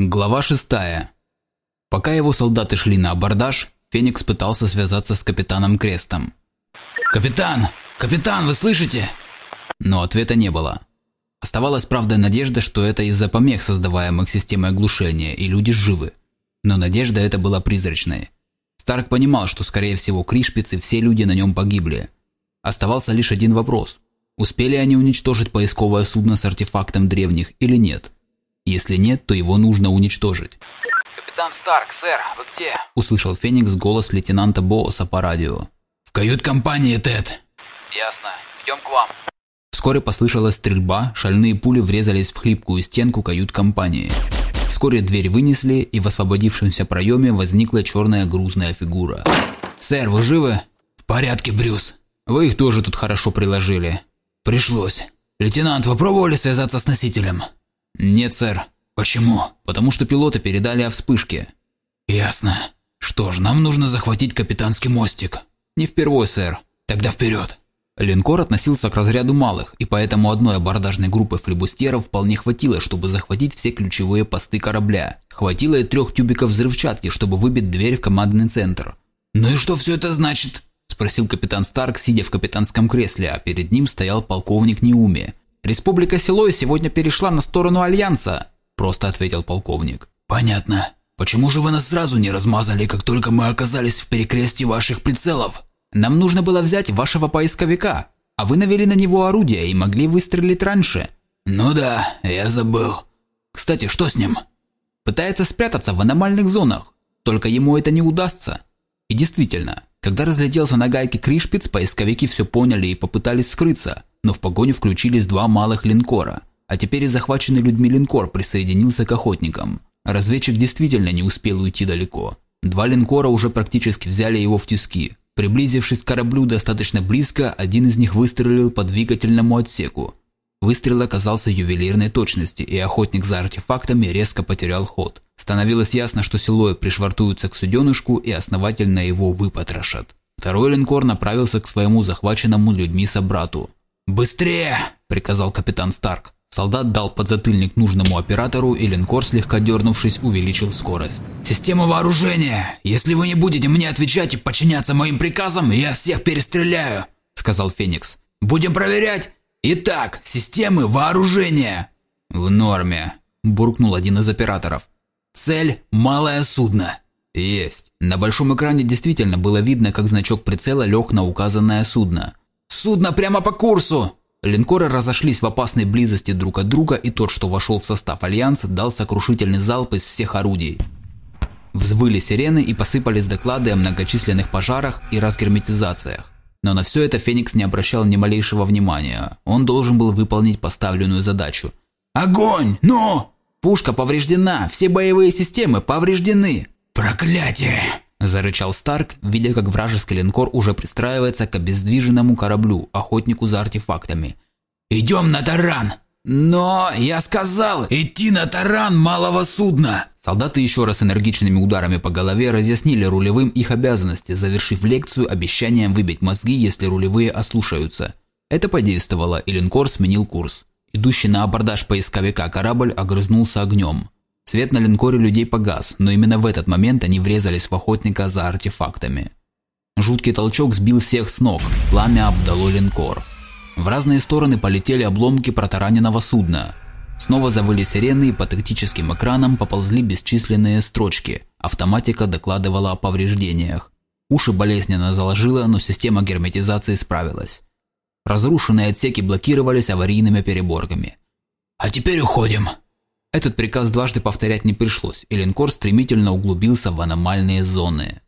Глава 6. Пока его солдаты шли на абордаж, Феникс пытался связаться с капитаном Крестом. «Капитан! Капитан, вы слышите?» Но ответа не было. Оставалась, правда, надежда, что это из-за помех, создаваемых системой оглушения, и люди живы. Но надежда эта была призрачной. Старк понимал, что, скорее всего, Кришпиц и все люди на нем погибли. Оставался лишь один вопрос. Успели они уничтожить поисковое судно с артефактом древних или нет? Если нет, то его нужно уничтожить. «Капитан Старк, сэр, вы где?» – услышал Феникс голос лейтенанта Бооса по радио. «В кают-компании, Тед». «Ясно. Идем к вам». Вскоре послышалась стрельба, шальные пули врезались в хлипкую стенку кают-компании. Вскоре дверь вынесли, и в освободившемся проеме возникла черная грузная фигура. «Сэр, вы живы?» «В порядке, Брюс». «Вы их тоже тут хорошо приложили». «Пришлось. Лейтенант, вы пробовали связаться с носителем?» «Нет, сэр». «Почему?» «Потому что пилоты передали о вспышке». «Ясно. Что ж, нам нужно захватить капитанский мостик». «Не впервой, сэр». «Тогда вперед». Линкор относился к разряду малых, и поэтому одной абордажной группы флебустеров вполне хватило, чтобы захватить все ключевые посты корабля. Хватило и трех тюбиков взрывчатки, чтобы выбить дверь в командный центр. «Ну и что все это значит?» – спросил капитан Старк, сидя в капитанском кресле, а перед ним стоял полковник Неуми. «Республика Силой сегодня перешла на сторону Альянса», – просто ответил полковник. «Понятно. Почему же вы нас сразу не размазали, как только мы оказались в перекрестии ваших прицелов?» Нам нужно было взять вашего поисковика, а вы навели на него орудие и могли выстрелить раньше. Ну да, я забыл. Кстати, что с ним? Пытается спрятаться в аномальных зонах, только ему это не удастся. И действительно, когда разлетелся на гайке Кришпиц, поисковики все поняли и попытались скрыться, но в погоню включились два малых линкора. А теперь и захваченный людьми линкор присоединился к охотникам. Разведчик действительно не успел уйти далеко. Два линкора уже практически взяли его в тиски, Приблизившись к кораблю достаточно близко, один из них выстрелил по двигательному отсеку. Выстрел оказался ювелирной точности, и охотник за артефактами резко потерял ход. Становилось ясно, что силой пришвартуются к суденышку и основательно его выпотрошат. Второй линкор направился к своему захваченному людьми собрату. «Быстрее!» – приказал капитан Старк. Солдат дал подзатыльник нужному оператору, и линкор, слегка дернувшись, увеличил скорость. «Система вооружения! Если вы не будете мне отвечать и подчиняться моим приказам, я всех перестреляю!» – сказал Феникс. «Будем проверять? Итак, системы вооружения!» «В норме», – буркнул один из операторов. «Цель – малое судно». «Есть». На большом экране действительно было видно, как значок прицела лег на указанное судно. «Судно прямо по курсу!» Линкоры разошлись в опасной близости друг от друга, и тот, что вошел в состав Альянса, дал сокрушительный залп из всех орудий. Взвыли сирены и посыпались доклады о многочисленных пожарах и разгерметизациях. Но на все это Феникс не обращал ни малейшего внимания. Он должен был выполнить поставленную задачу. «Огонь! Ну!» «Пушка повреждена! Все боевые системы повреждены!» «Проклятие!» – зарычал Старк, видя, как вражеский линкор уже пристраивается к обездвиженному кораблю, охотнику за артефактами. «Идем на таран!» «Но я сказал, идти на таран малого судна!» Солдаты еще раз энергичными ударами по голове разъяснили рулевым их обязанности, завершив лекцию обещанием выбить мозги, если рулевые ослушаются. Это подействовало, и линкор сменил курс. Идущий на абордаж поисковика корабль огрызнулся огнем. Свет на линкоре людей погас, но именно в этот момент они врезались в охотника за артефактами. Жуткий толчок сбил всех с ног, пламя обдало линкор. В разные стороны полетели обломки протараненного судна. Снова завыли сирены и по тактическим экранам поползли бесчисленные строчки. Автоматика докладывала о повреждениях. Уши болезненно заложило, но система герметизации справилась. Разрушенные отсеки блокировались аварийными переборками. «А теперь уходим», этот приказ дважды повторять не пришлось, и линкор стремительно углубился в аномальные зоны.